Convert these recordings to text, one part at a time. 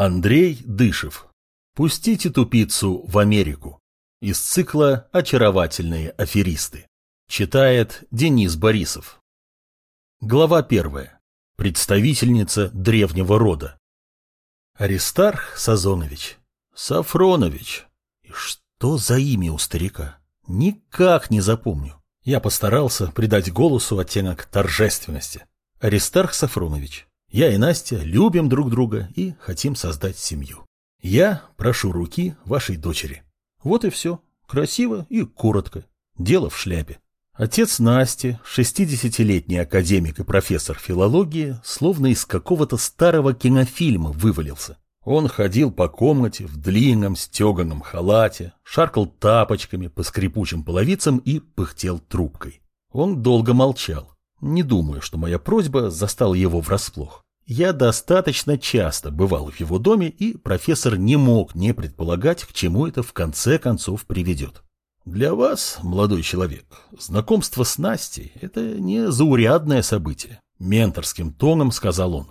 Андрей Дышев. Пустите тупицу в Америку. Из цикла «Очаровательные аферисты». Читает Денис Борисов. Глава первая. Представительница древнего рода. Аристарх Сазонович. Сафронович. И что за имя у старика? Никак не запомню. Я постарался придать голосу оттенок торжественности. Аристарх Сафронович. Я и Настя любим друг друга и хотим создать семью. Я прошу руки вашей дочери. Вот и все. Красиво и коротко. Дело в шляпе. Отец Насти, 60-летний академик и профессор филологии, словно из какого-то старого кинофильма вывалился. Он ходил по комнате в длинном стеганом халате, шаркал тапочками по скрипучим половицам и пыхтел трубкой. Он долго молчал. Не думаю, что моя просьба застала его врасплох. Я достаточно часто бывал в его доме, и профессор не мог не предполагать, к чему это в конце концов приведет. Для вас, молодой человек, знакомство с Настей – это не заурядное событие, менторским тоном сказал он.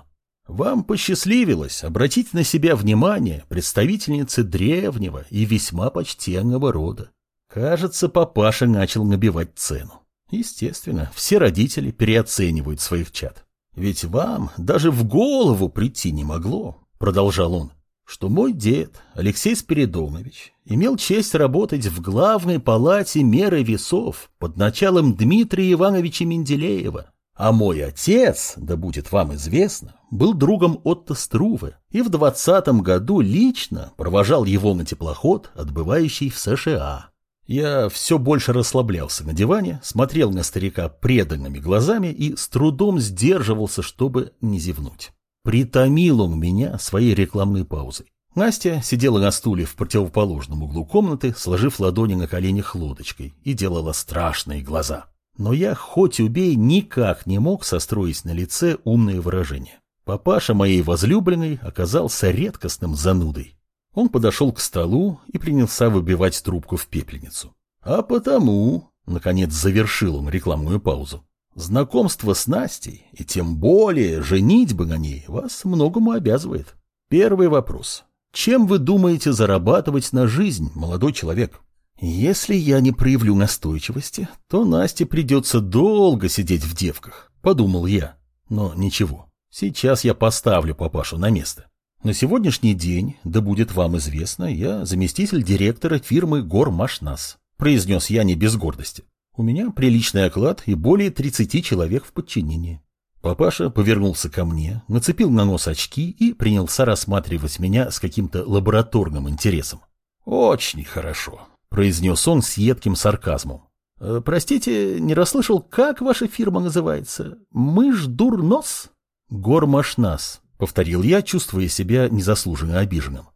Вам посчастливилось обратить на себя внимание представительницы древнего и весьма почтенного рода. Кажется, папаша начал набивать цену. Естественно, все родители переоценивают своих чад. Ведь вам даже в голову прийти не могло, продолжал он, что мой дед, Алексей Спиридонович, имел честь работать в главной палате меры весов под началом Дмитрия Ивановича Менделеева, а мой отец, да будет вам известно, был другом Отто Струве и в двадцатом году лично провожал его на теплоход, отбывающий в США. Я все больше расслаблялся на диване, смотрел на старика преданными глазами и с трудом сдерживался, чтобы не зевнуть. Притомил он меня своей рекламной паузой. Настя сидела на стуле в противоположном углу комнаты, сложив ладони на коленях лодочкой, и делала страшные глаза. Но я, хоть убей, никак не мог состроить на лице умное выражение. Папаша моей возлюбленной оказался редкостным занудой. Он подошел к столу и принялся выбивать трубку в пепельницу. А потому, наконец завершил он рекламную паузу, знакомство с Настей, и тем более женитьба на ней, вас многому обязывает. Первый вопрос. Чем вы думаете зарабатывать на жизнь, молодой человек? Если я не проявлю настойчивости, то Насте придется долго сидеть в девках, подумал я. Но ничего, сейчас я поставлю папашу на место. На сегодняшний день, да будет вам известно, я заместитель директора фирмы «Гормашнас», произнес я не без гордости. У меня приличный оклад и более 30 человек в подчинении. Папаша повернулся ко мне, нацепил на нос очки и принялся рассматривать меня с каким-то лабораторным интересом. «Очень хорошо», — произнес он с едким сарказмом. «Э, «Простите, не расслышал, как ваша фирма называется? Мышь-дур-нос?» «Гормашнас», — повторил я, чувствуя себя незаслуженно обиженным.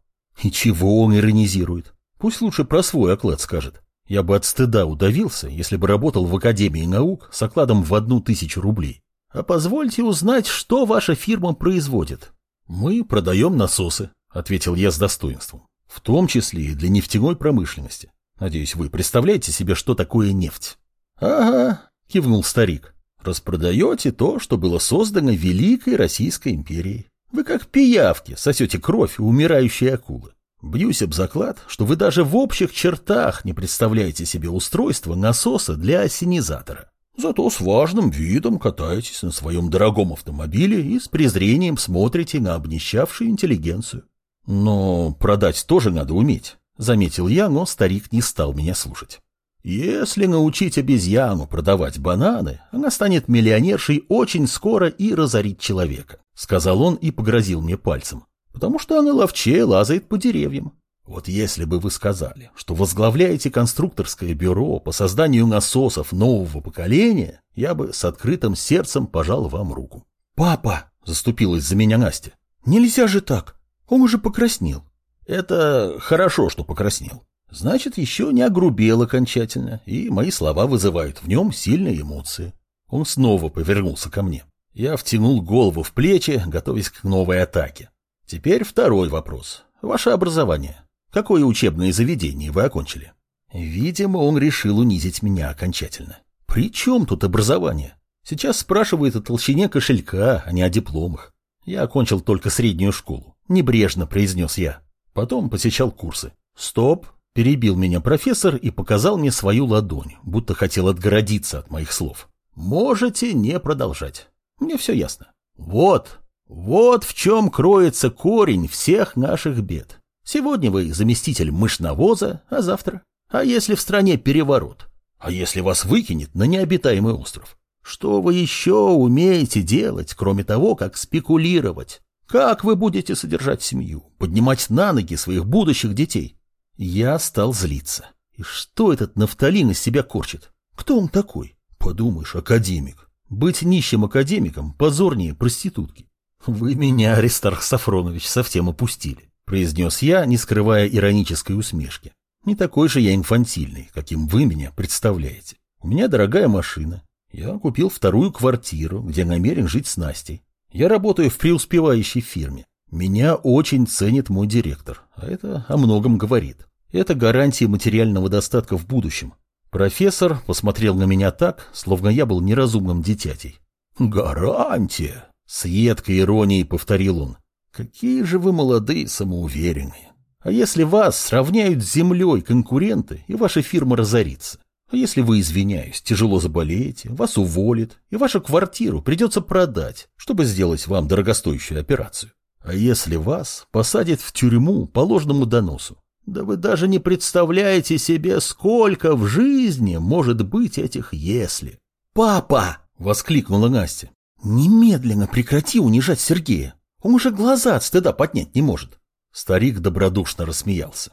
И чего он иронизирует? Пусть лучше про свой оклад скажет. Я бы от стыда удавился, если бы работал в Академии наук с окладом в одну тысячу рублей. А позвольте узнать, что ваша фирма производит. Мы продаем насосы, ответил я с достоинством. В том числе и для нефтяной промышленности. Надеюсь, вы представляете себе, что такое нефть. Ага, кивнул старик. Распродаете то, что было создано Великой Российской империей. Вы как пиявки сосете кровь у умирающей акулы. Бьюсь об заклад, что вы даже в общих чертах не представляете себе устройство насоса для осенизатора. Зато с важным видом катаетесь на своем дорогом автомобиле и с презрением смотрите на обнищавшую интеллигенцию. Но продать тоже надо уметь, заметил я, но старик не стал меня слушать. Если научить обезьяну продавать бананы, она станет миллионершей очень скоро и разорит человека, сказал он и погрозил мне пальцем, потому что она ловчее лазает по деревьям. Вот если бы вы сказали, что возглавляете конструкторское бюро по созданию насосов нового поколения, я бы с открытым сердцем пожал вам руку. «Папа!» – заступилась за меня Настя. «Нельзя же так! Он уже покраснел». «Это хорошо, что покраснел. Значит, еще не огрубел окончательно, и мои слова вызывают в нем сильные эмоции. Он снова повернулся ко мне. Я втянул голову в плечи, готовясь к новой атаке. Теперь второй вопрос. Ваше образование. Какое учебное заведение вы окончили? Видимо, он решил унизить меня окончательно. При чем тут образование? Сейчас спрашивают о толщине кошелька, а не о дипломах. Я окончил только среднюю школу. небрежно произнес я. Потом посещал курсы. Стоп, перебил меня профессор и показал мне свою ладонь, будто хотел отгородиться от моих слов. Можете не продолжать. Мне все ясно. Вот, вот в чем кроется корень всех наших бед. Сегодня вы заместитель мышнавоза, а завтра? А если в стране переворот? А если вас выкинет на необитаемый остров? Что вы еще умеете делать, кроме того, как спекулировать? Как вы будете содержать семью, поднимать на ноги своих будущих детей? Я стал злиться. И что этот нафталин из себя корчит? Кто он такой? Подумаешь, академик. Быть нищим академиком позорнее проститутки. Вы меня, Аристарх Сафронович, совсем опустили, произнес я, не скрывая иронической усмешки. Не такой же я инфантильный, каким вы меня представляете. У меня дорогая машина. Я купил вторую квартиру, где намерен жить с Настей. Я работаю в преуспевающей фирме. Меня очень ценит мой директор, а это о многом говорит. Это гарантия материального достатка в будущем. Профессор посмотрел на меня так, словно я был неразумным дитятей. «Гарантия!» — с едкой иронией повторил он. «Какие же вы молодые самоуверенные! А если вас сравняют с землей конкуренты, и ваша фирма разорится? А если вы, извиняюсь, тяжело заболеете, вас уволят, и вашу квартиру придется продать, чтобы сделать вам дорогостоящую операцию? А если вас посадят в тюрьму по ложному доносу? Да вы даже не представляете себе, сколько в жизни может быть этих «если». «Папа!» — воскликнула Настя. «Немедленно прекрати унижать Сергея. Он уже глаза от стыда поднять не может. Старик добродушно рассмеялся.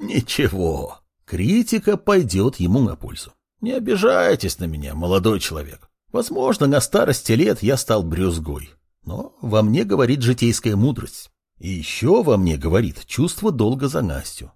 «Ничего, критика пойдет ему на пользу. Не обижайтесь на меня, молодой человек. Возможно, на старости лет я стал брюзгой, но во мне говорит житейская мудрость. И еще во мне говорит чувство долга за Настю.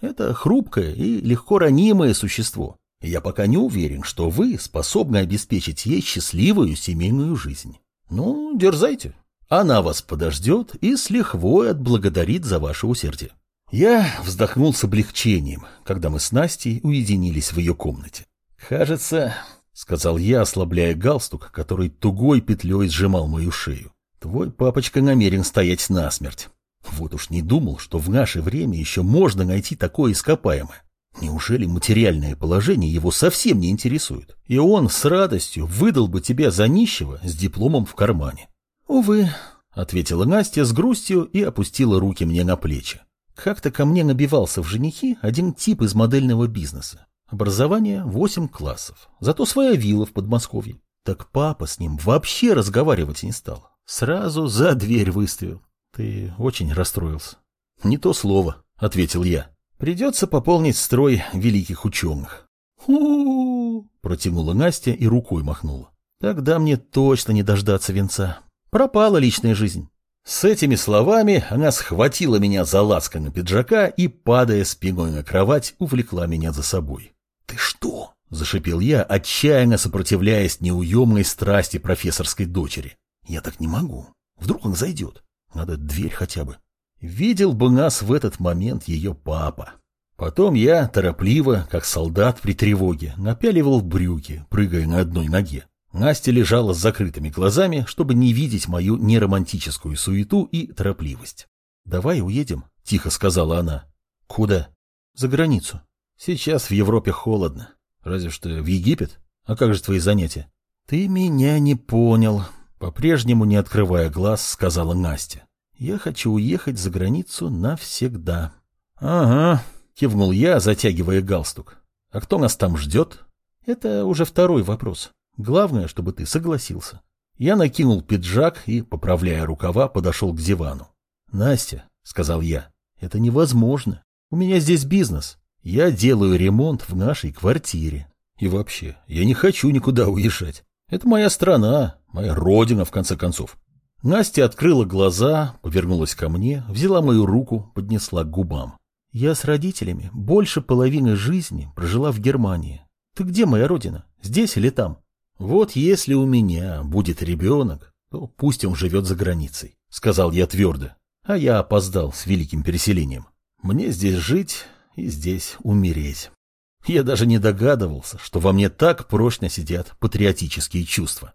Это хрупкое и легко ранимое существо, и я пока не уверен, что вы способны обеспечить ей счастливую семейную жизнь. Ну, дерзайте, она вас подождет и с лихвой отблагодарит за ваше усердие. Я вздохнул с облегчением, когда мы с Настей уединились в ее комнате. «Кажется, — сказал я, ослабляя галстук, который тугой петлей сжимал мою шею, — твой папочка намерен стоять насмерть. Вот уж не думал, что в наше время еще можно найти такое ископаемое. Неужели материальное положение его совсем не интересует? И он с радостью выдал бы тебя за нищего с дипломом в кармане. «Увы», — ответила Настя с грустью и опустила руки мне на плечи. Как-то ко мне набивался в женихи один тип из модельного бизнеса. Образование восемь классов, зато своя вилла в Подмосковье. Так папа с ним вообще разговаривать не стал. Сразу за дверь выставил. Ты очень расстроился. Не то слово, ответил я. Придется пополнить строй великих ученых. ху протянула Настя и рукой махнула. Тогда мне точно не дождаться венца. Пропала личная жизнь. С этими словами она схватила меня за лацканы пиджака и, падая спиной на кровать, увлекла меня за собой. «Ты что?» – зашипел я, отчаянно сопротивляясь неуемной страсти профессорской дочери. «Я так не могу. Вдруг он зайдет. Надо дверь хотя бы». Видел бы нас в этот момент ее папа. Потом я, торопливо, как солдат при тревоге, напяливал брюки, прыгая на одной ноге. Настя лежала с закрытыми глазами, чтобы не видеть мою неромантическую суету и торопливость. «Давай уедем», — тихо сказала она. «Куда?» «За границу. Сейчас в Европе холодно. Разве что в Египет. А как же твои занятия?» «Ты меня не понял», — по-прежнему не открывая глаз, сказала Настя. «Я хочу уехать за границу навсегда». «Ага», — кивнул я, затягивая галстук. «А кто нас там ждет?» «Это уже второй вопрос. Главное, чтобы ты согласился. Я накинул пиджак и, поправляя рукава, подошел к дивану. «Настя», — сказал я, — «это невозможно. У меня здесь бизнес. Я делаю ремонт в нашей квартире. И вообще, я не хочу никуда уезжать. Это моя страна, моя родина, в конце концов». Настя открыла глаза, повернулась ко мне, взяла мою руку, поднесла к губам. «Я с родителями больше половины жизни прожила в Германии. Ты где моя родина? Здесь или там?» «Вот если у меня будет ребенок, то пусть он живет за границей», — сказал я твердо. А я опоздал с великим переселением. Мне здесь жить и здесь умереть. Я даже не догадывался, что во мне так прочно сидят патриотические чувства.